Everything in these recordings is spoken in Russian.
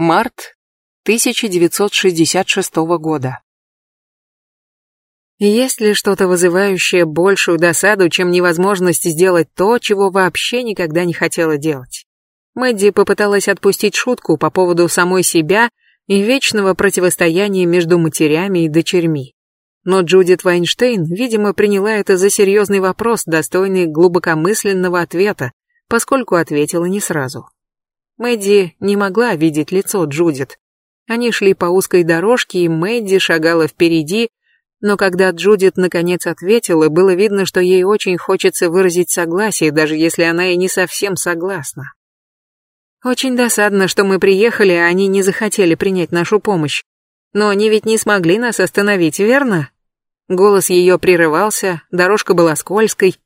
Март 1966 года. Есть ли что-то вызывающее большую досаду, чем невозможность сделать то, чего вообще никогда не хотела делать? Мэдди попыталась отпустить шутку по поводу самой себя и вечного противостояния между матерями и дочерьми. Но Джудит Вайнштейн, видимо, приняла это за серьезный вопрос, достойный глубокомысленного ответа, поскольку ответила не сразу. Мэдди не могла видеть лицо Джудит. Они шли по узкой дорожке, и Мэдди шагала впереди, но когда Джудит наконец ответила, было видно, что ей очень хочется выразить согласие, даже если она и не совсем согласна. Очень досадно, что мы приехали, а они не захотели принять нашу помощь. Но они ведь не смогли нас остановить, верно? Голос ее прерывался, дорожка была скользкой.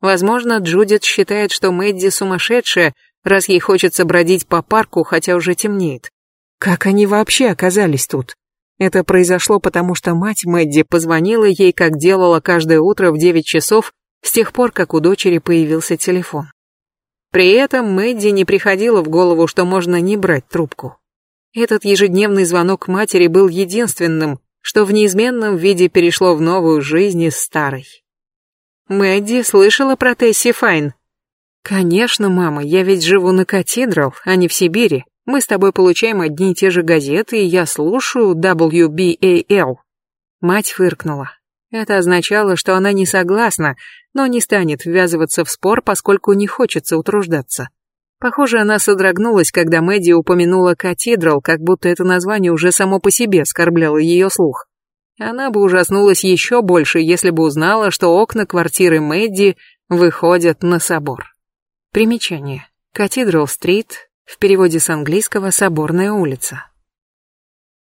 Возможно, Джудит считает, что Мэдди сумасшедшая, раз ей хочется бродить по парку, хотя уже темнеет. Как они вообще оказались тут? Это произошло потому, что мать Мэдди позвонила ей, как делала каждое утро в 9 часов, с тех пор, как у дочери появился телефон. При этом Мэдди не приходило в голову, что можно не брать трубку. Этот ежедневный звонок матери был единственным, что в неизменном виде перешло в новую жизнь из старой. «Мэдди слышала про Тесси Файн?» «Конечно, мама, я ведь живу на Катедрал, а не в Сибири. Мы с тобой получаем одни и те же газеты, и я слушаю WBAL». Мать фыркнула. Это означало, что она не согласна, но не станет ввязываться в спор, поскольку не хочется утруждаться. Похоже, она содрогнулась, когда Мэдди упомянула «Катедрал», как будто это название уже само по себе оскорбляло ее слух. Она бы ужаснулась еще больше, если бы узнала, что окна квартиры Мэдди выходят на собор. Примечание. Катедрал-стрит, в переводе с английского «Соборная улица».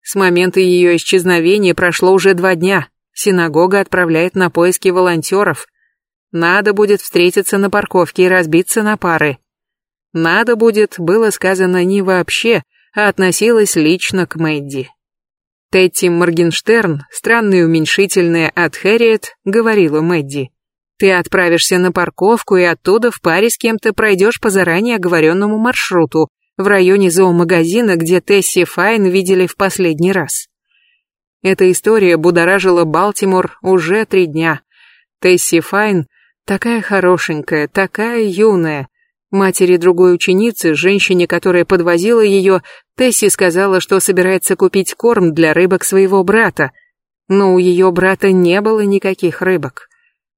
С момента ее исчезновения прошло уже два дня. Синагога отправляет на поиски волонтеров. Надо будет встретиться на парковке и разбиться на пары. Надо будет было сказано не вообще, а относилось лично к Мэдди. Тетти Моргенштерн, странное уменьшительное от Хэрриет, говорила Мэдди. Ты отправишься на парковку и оттуда в паре с кем-то пройдешь по заранее оговоренному маршруту в районе зоомагазина, где Тесси Файн видели в последний раз. Эта история будоражила Балтимор уже три дня. Тесси Файн такая хорошенькая, такая юная. Матери другой ученицы, женщине, которая подвозила ее, Тесси сказала, что собирается купить корм для рыбок своего брата. Но у ее брата не было никаких рыбок.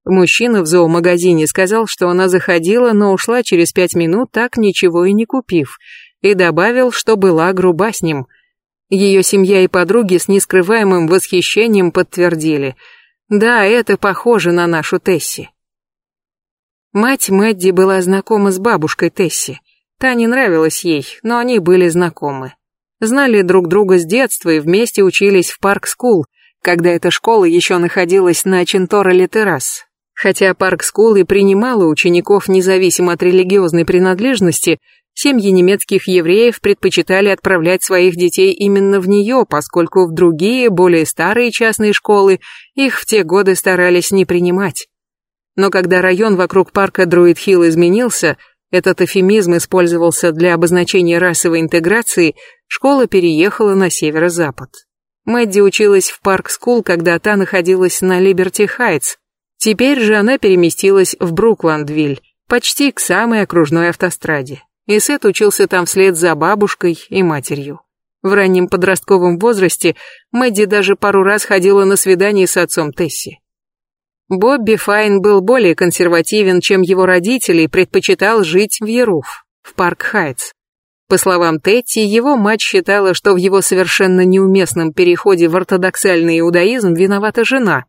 Мужчина в зоомагазине сказал, что она заходила, но ушла через пять минут, так ничего и не купив, и добавил, что была груба с ним. Ее семья и подруги с нескрываемым восхищением подтвердили. Да, это похоже на нашу Тесси. Мать Мэдди была знакома с бабушкой Тесси. Та не нравилась ей, но они были знакомы. Знали друг друга с детства и вместе учились в Парк-скул, когда эта школа еще находилась на Окентороли-Террас, Хотя Парк-скул и принимала учеников независимо от религиозной принадлежности, семьи немецких евреев предпочитали отправлять своих детей именно в нее, поскольку в другие, более старые частные школы их в те годы старались не принимать. Но когда район вокруг парка Друид-Хилл изменился, этот эфемизм использовался для обозначения расовой интеграции, школа переехала на северо-запад. Мэдди училась в Парк-скул, когда та находилась на Либерти Хайтс, Теперь же она переместилась в Брукландвиль, почти к самой окружной автостраде. И Сет учился там вслед за бабушкой и матерью. В раннем подростковом возрасте Мэдди даже пару раз ходила на свидание с отцом Тесси. Бобби Файн был более консервативен, чем его родители, и предпочитал жить в эрув, в Парк-Хайтс. По словам Тесси, его мать считала, что в его совершенно неуместном переходе в ортодоксальный иудаизм виновата жена,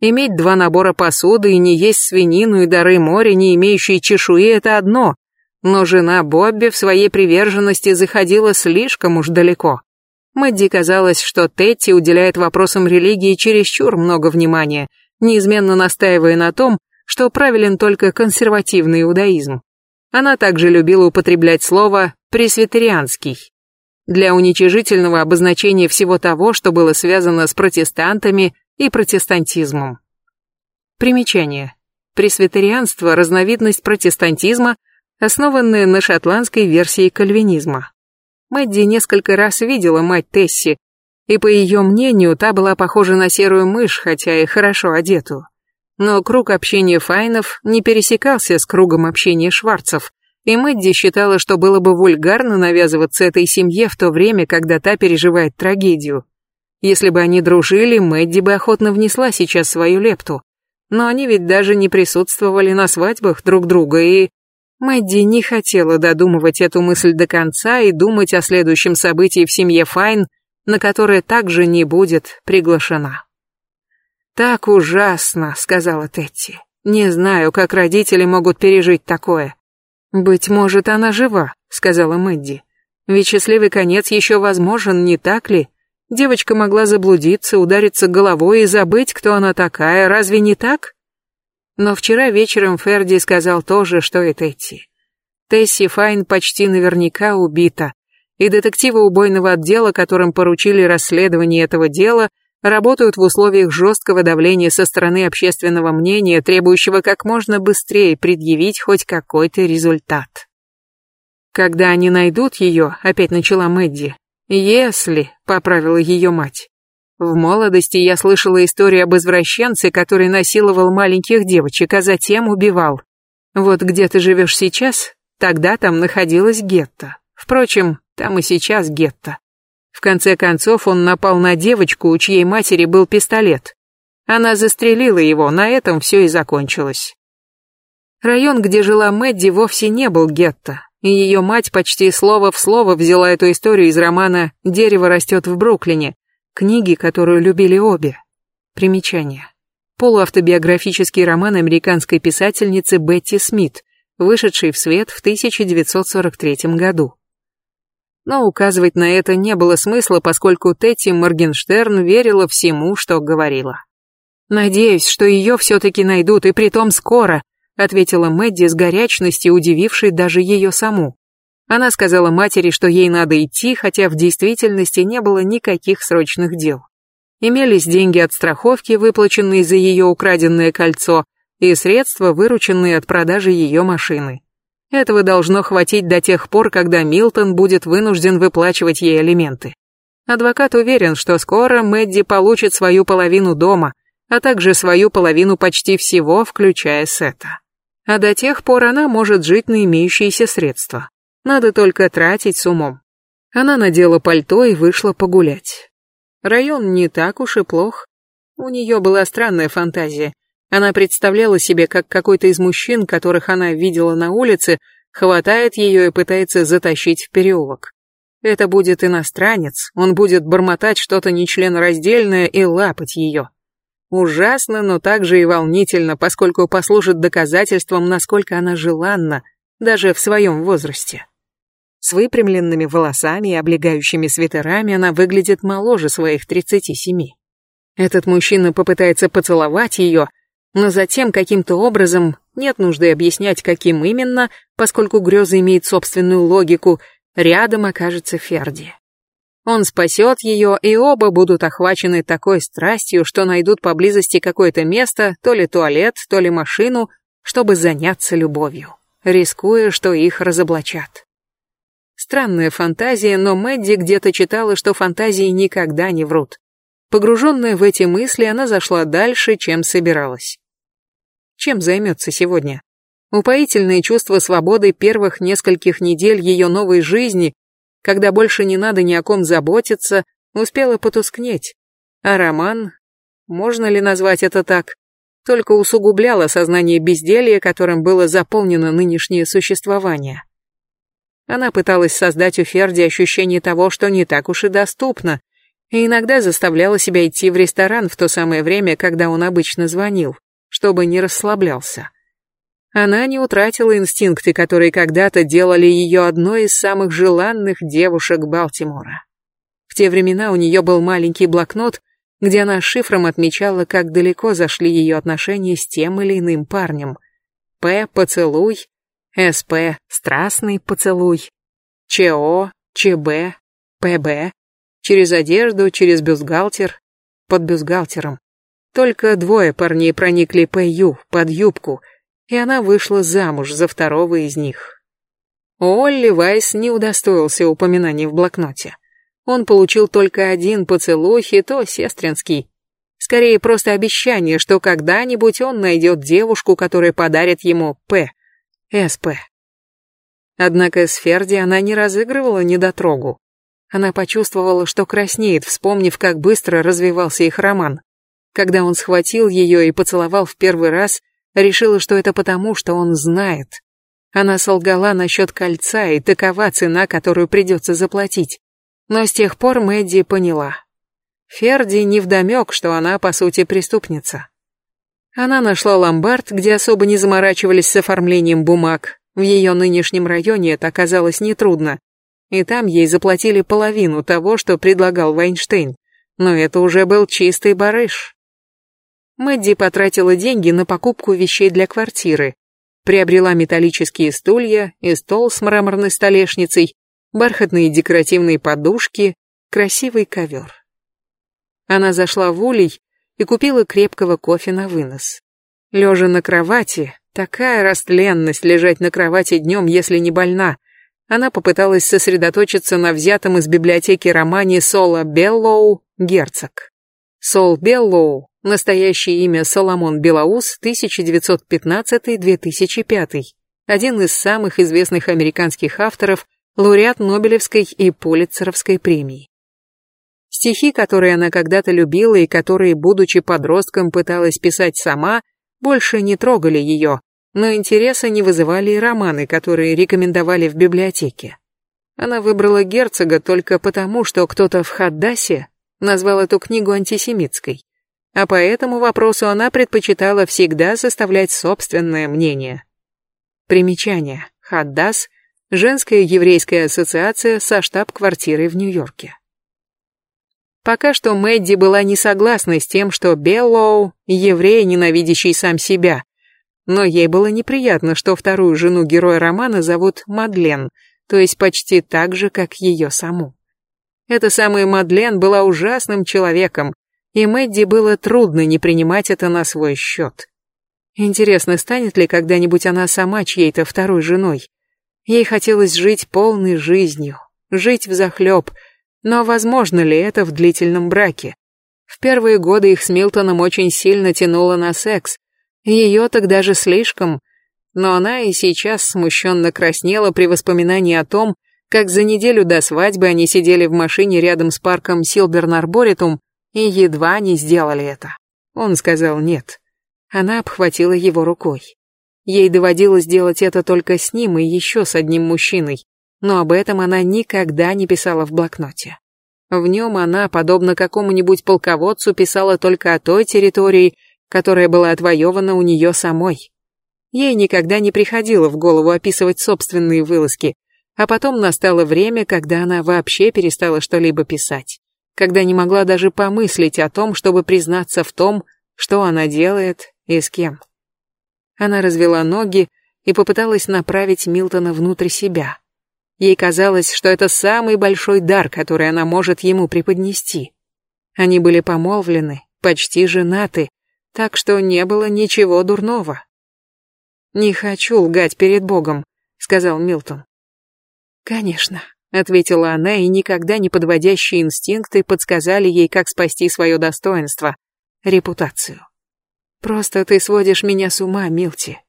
Иметь два набора посуды и не есть свинину и дары моря, не имеющие чешуи, это одно. Но жена Бобби в своей приверженности заходила слишком уж далеко. Мэдди казалось, что Тетти уделяет вопросам религии чересчур много внимания, неизменно настаивая на том, что правилен только консервативный иудаизм. Она также любила употреблять слово «пресвитерианский» для уничижительного обозначения всего того, что было связано с протестантами и протестантизмом. Примечание. Пресвитерианство – разновидность протестантизма, основанная на шотландской версии кальвинизма. Мэдди несколько раз видела мать Тесси, и по ее мнению, та была похожа на серую мышь, хотя и хорошо одетую. Но круг общения Файнов не пересекался с кругом общения Шварцев, и Мэдди считала, что было бы вульгарно навязываться этой семье в то время, когда та переживает трагедию. Если бы они дружили, Мэдди бы охотно внесла сейчас свою лепту. Но они ведь даже не присутствовали на свадьбах друг друга, и... Мэдди не хотела додумывать эту мысль до конца и думать о следующем событии в семье Файн, на которое также не будет приглашена. «Так ужасно», — сказала Тетти. «Не знаю, как родители могут пережить такое». «Быть может, она жива», — сказала Мэдди. «Ведь счастливый конец еще возможен, не так ли? Девочка могла заблудиться, удариться головой и забыть, кто она такая, разве не так?» Но вчера вечером Ферди сказал то же, что и Тетти. Тесси Файн почти наверняка убита, и детективы убойного отдела, которым поручили расследование этого дела, работают в условиях жесткого давления со стороны общественного мнения, требующего как можно быстрее предъявить хоть какой-то результат. Когда они найдут ее, опять начала Мэдди, если, поправила ее мать. В молодости я слышала историю об извращенце, который насиловал маленьких девочек, а затем убивал. Вот где ты живешь сейчас, тогда там находилась гетто. Впрочем, там и сейчас гетто. В конце концов он напал на девочку, у чьей матери был пистолет. Она застрелила его, на этом все и закончилось. Район, где жила Мэдди, вовсе не был гетто, и ее мать почти слово в слово взяла эту историю из романа «Дерево растет в Бруклине», книги, которую любили обе. Примечание. Полуавтобиографический роман американской писательницы Бетти Смит, вышедший в свет в 1943 году но указывать на это не было смысла, поскольку Тетти Моргенштерн верила всему, что говорила. «Надеюсь, что ее все-таки найдут, и притом скоро», ответила Мэдди с горячностью, удивившей даже ее саму. Она сказала матери, что ей надо идти, хотя в действительности не было никаких срочных дел. Имелись деньги от страховки, выплаченные за ее украденное кольцо, и средства, вырученные от продажи ее машины. Этого должно хватить до тех пор, когда Милтон будет вынужден выплачивать ей алименты. Адвокат уверен, что скоро Мэдди получит свою половину дома, а также свою половину почти всего, включая Сета. А до тех пор она может жить на имеющиеся средства. Надо только тратить с умом. Она надела пальто и вышла погулять. Район не так уж и плох. У нее была странная фантазия. Она представляла себе, как какой-то из мужчин, которых она видела на улице, хватает ее и пытается затащить в переулок. Это будет иностранец, он будет бормотать что-то нечленораздельное и лапать ее. Ужасно, но также и волнительно, поскольку послужит доказательством, насколько она желанна, даже в своем возрасте. С выпрямленными волосами и облегающими свитерами она выглядит моложе своих 37. Этот мужчина попытается поцеловать ее, но затем каким-то образом, нет нужды объяснять, каким именно, поскольку греза имеет собственную логику, рядом окажется Ферди. Он спасет ее, и оба будут охвачены такой страстью, что найдут поблизости какое-то место, то ли туалет, то ли машину, чтобы заняться любовью, рискуя, что их разоблачат. Странная фантазия, но Мэдди где-то читала, что фантазии никогда не врут. Погруженная в эти мысли, она зашла дальше, чем собиралась. Чем займется сегодня? Упоительное чувство свободы первых нескольких недель ее новой жизни, когда больше не надо ни о ком заботиться, успело потускнеть. А роман, можно ли назвать это так, только усугубляло сознание безделья, которым было заполнено нынешнее существование. Она пыталась создать у Ферди ощущение того, что не так уж и доступно, и иногда заставляла себя идти в ресторан в то самое время, когда он обычно звонил чтобы не расслаблялся. Она не утратила инстинкты, которые когда-то делали ее одной из самых желанных девушек Балтимора. В те времена у нее был маленький блокнот, где она шифром отмечала, как далеко зашли ее отношения с тем или иным парнем. П – поцелуй, СП – страстный поцелуй, ЧО, ЧБ, ПБ, через одежду, через бюстгальтер, под бюстгальтером. Только двое парней проникли Пэйю под юбку, и она вышла замуж за второго из них. Олли Вайс не удостоился упоминаний в блокноте. Он получил только один поцелуй, и то сестринский. Скорее, просто обещание, что когда-нибудь он найдет девушку, которая подарит ему П. СП. Однако с Ферди она не разыгрывала недотрогу. Она почувствовала, что краснеет, вспомнив, как быстро развивался их роман. Когда он схватил ее и поцеловал в первый раз, решила, что это потому, что он знает. Она солгала насчет кольца, и такова цена, которую придется заплатить. Но с тех пор Мэдди поняла. Ферди невдомек, что она, по сути, преступница. Она нашла ломбард, где особо не заморачивались с оформлением бумаг. В ее нынешнем районе это оказалось нетрудно. И там ей заплатили половину того, что предлагал Вайнштейн. Но это уже был чистый барыш. Мэдди потратила деньги на покупку вещей для квартиры. Приобрела металлические стулья и стол с мраморной столешницей, бархатные декоративные подушки, красивый ковер. Она зашла в улей и купила крепкого кофе на вынос. Лежа на кровати, такая растленность лежать на кровати днем, если не больна, она попыталась сосредоточиться на взятом из библиотеки романе Сола Беллоу «Герцог». Сол Беллоу, настоящее имя Соломон Белоус, 1915-2005, один из самых известных американских авторов, лауреат Нобелевской и Пулитцеровской премий. Стихи, которые она когда-то любила и которые, будучи подростком, пыталась писать сама, больше не трогали ее, но интереса не вызывали и романы, которые рекомендовали в библиотеке. Она выбрала герцога только потому, что кто-то в Хаддасе назвал эту книгу антисемитской, а по этому вопросу она предпочитала всегда составлять собственное мнение. Примечание. Хаддас – женская еврейская ассоциация со штаб-квартирой в Нью-Йорке. Пока что Мэдди была не согласна с тем, что Беллоу – еврей, ненавидящий сам себя. Но ей было неприятно, что вторую жену героя романа зовут Мадлен, то есть почти так же, как ее саму. Эта самая Мадлен была ужасным человеком, и Мэдди было трудно не принимать это на свой счет. Интересно, станет ли когда-нибудь она сама чьей-то второй женой? Ей хотелось жить полной жизнью, жить взахлеб – но возможно ли это в длительном браке? В первые годы их с Милтоном очень сильно тянуло на секс. Ее тогда же слишком. Но она и сейчас смущенно краснела при воспоминании о том, как за неделю до свадьбы они сидели в машине рядом с парком Силберн Арборитум и едва не сделали это. Он сказал нет. Она обхватила его рукой. Ей доводилось делать это только с ним и еще с одним мужчиной но об этом она никогда не писала в блокноте. В нем она, подобно какому-нибудь полководцу, писала только о той территории, которая была отвоевана у нее самой. Ей никогда не приходило в голову описывать собственные вылазки, а потом настало время, когда она вообще перестала что-либо писать, когда не могла даже помыслить о том, чтобы признаться в том, что она делает и с кем. Она развела ноги и попыталась направить Милтона внутрь себя. Ей казалось, что это самый большой дар, который она может ему преподнести. Они были помолвлены, почти женаты, так что не было ничего дурного. «Не хочу лгать перед Богом», — сказал Милтон. «Конечно», — ответила она, и никогда не подводящие инстинкты подсказали ей, как спасти свое достоинство, репутацию. «Просто ты сводишь меня с ума, Милти.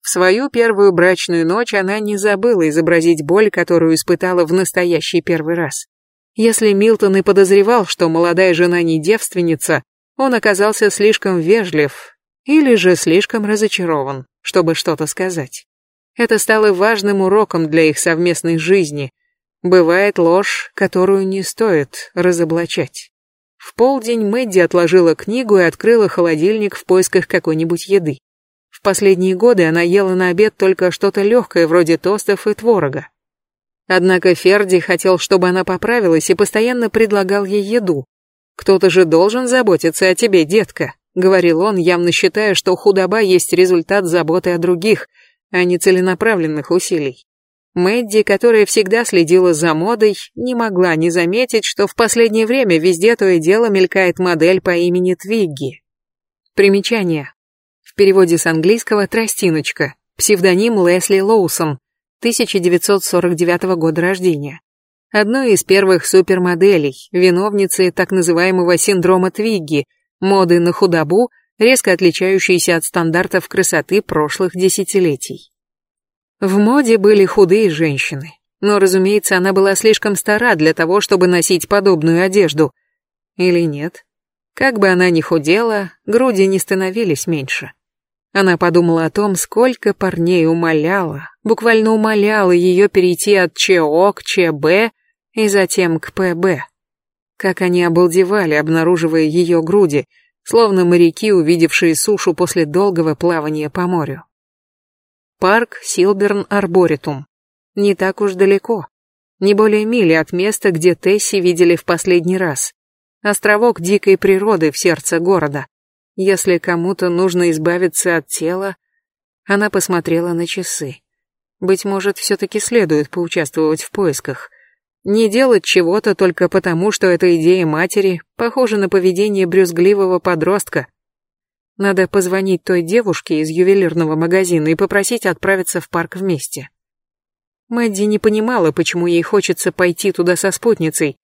В свою первую брачную ночь она не забыла изобразить боль, которую испытала в настоящий первый раз. Если Милтон и подозревал, что молодая жена не девственница, он оказался слишком вежлив или же слишком разочарован, чтобы что-то сказать. Это стало важным уроком для их совместной жизни. Бывает ложь, которую не стоит разоблачать. В полдень Мэдди отложила книгу и открыла холодильник в поисках какой-нибудь еды. В последние годы она ела на обед только что-то легкое, вроде тостов и творога. Однако Ферди хотел, чтобы она поправилась и постоянно предлагал ей еду. «Кто-то же должен заботиться о тебе, детка», — говорил он, явно считая, что худоба есть результат заботы о других, а не целенаправленных усилий. Мэдди, которая всегда следила за модой, не могла не заметить, что в последнее время везде то и дело мелькает модель по имени Твигги. Примечание. В переводе с английского «тростиночка», псевдоним Лесли Лоусон, 1949 года рождения. Одной из первых супермоделей, виновницы так называемого синдрома Твигги, моды на худобу, резко отличающейся от стандартов красоты прошлых десятилетий. В моде были худые женщины, но, разумеется, она была слишком стара для того, чтобы носить подобную одежду. Или нет? Как бы она ни худела, груди не становились меньше. Она подумала о том, сколько парней умоляла, буквально умоляла ее перейти от ЧО к ЧБ и затем к ПБ. Как они обалдевали, обнаруживая ее груди, словно моряки, увидевшие сушу после долгого плавания по морю. Парк Силберн-Арборитум. Не так уж далеко. Не более мили от места, где Тесси видели в последний раз. Островок дикой природы в сердце города. Если кому-то нужно избавиться от тела, она посмотрела на часы. Быть может, все-таки следует поучаствовать в поисках. Не делать чего-то только потому, что эта идея матери похожа на поведение брюзгливого подростка. Надо позвонить той девушке из ювелирного магазина и попросить отправиться в парк вместе. Мэдди не понимала, почему ей хочется пойти туда со спутницей,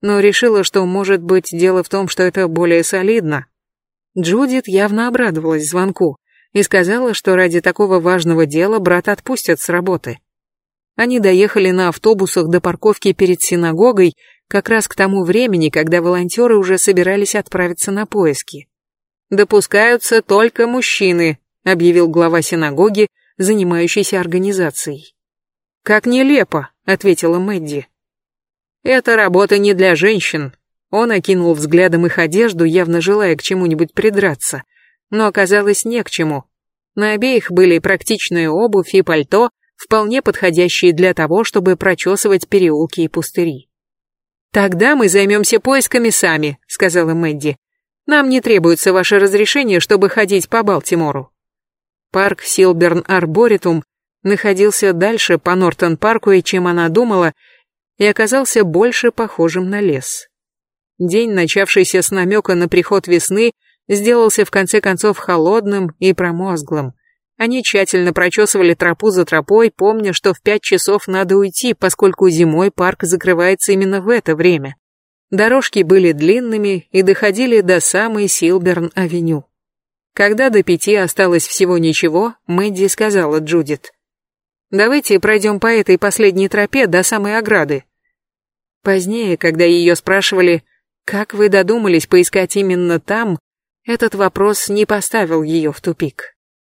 но решила, что, может быть, дело в том, что это более солидно. Джудит явно обрадовалась звонку и сказала, что ради такого важного дела брат отпустят с работы. Они доехали на автобусах до парковки перед синагогой как раз к тому времени, когда волонтеры уже собирались отправиться на поиски. «Допускаются только мужчины», — объявил глава синагоги, занимающийся организацией. «Как нелепо», — ответила Мэдди. «Это работа не для женщин», он окинул взглядом их одежду, явно желая к чему-нибудь придраться, но оказалось не к чему. На обеих были практичная обувь и пальто, вполне подходящие для того, чтобы прочесывать переулки и пустыри. «Тогда мы займемся поисками сами», — сказала Мэдди. «Нам не требуется ваше разрешение, чтобы ходить по Балтимору». Парк Силберн-Арборитум находился дальше по Нортон-парку, чем она думала, и оказался больше похожим на лес. День, начавшийся с намека на приход весны, сделался в конце концов холодным и промозглым. Они тщательно прочесывали тропу за тропой, помня, что в пять часов надо уйти, поскольку зимой парк закрывается именно в это время. Дорожки были длинными и доходили до самой Силберн-авеню. Когда до пяти осталось всего ничего, Мэдди сказала Джудит. «Давайте пройдем по этой последней тропе до самой ограды». Позднее, когда ее спрашивали, как вы додумались поискать именно там, этот вопрос не поставил ее в тупик.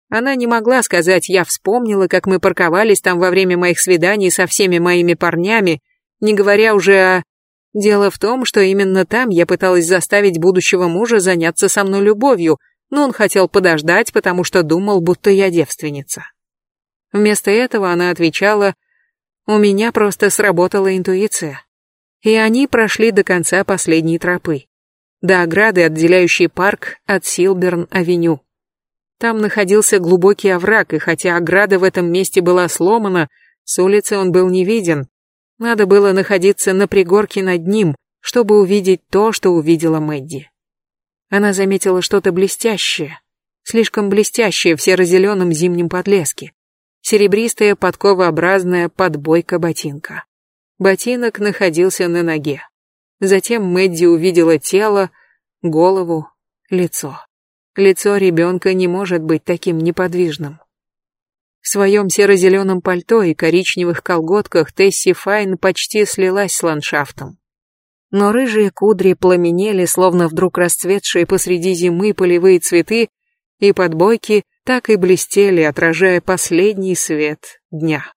Она не могла сказать «я вспомнила, как мы парковались там во время моих свиданий со всеми моими парнями», не говоря уже о... Дело в том, что именно там я пыталась заставить будущего мужа заняться со мной любовью, но он хотел подождать, потому что думал, будто я девственница. Вместо этого она отвечала «У меня просто сработала интуиция». И они прошли до конца последней тропы, до ограды, отделяющей парк от Силберн-авеню. Там находился глубокий овраг, и хотя ограда в этом месте была сломана, с улицы он был не виден. Надо было находиться на пригорке над ним, чтобы увидеть то, что увидела Мэдди. Она заметила что-то блестящее, слишком блестящее в серо-зеленом зимнем подлеске. Серебристая подковообразная подбойка ботинка. Ботинок находился на ноге. Затем Мэдди увидела тело, голову, лицо. Лицо ребенка не может быть таким неподвижным. В своем серо-зеленом пальто и коричневых колготках Тесси Файн почти слилась с ландшафтом. Но рыжие кудри пламенели, словно вдруг расцветшие посреди зимы полевые цветы, и подбойки так и блестели, отражая последний свет дня.